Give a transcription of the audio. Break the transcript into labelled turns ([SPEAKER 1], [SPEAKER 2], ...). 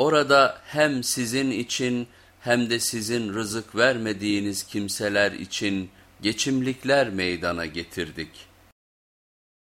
[SPEAKER 1] Orada hem sizin için hem de sizin rızık vermediğiniz kimseler için geçimlikler meydana getirdik.''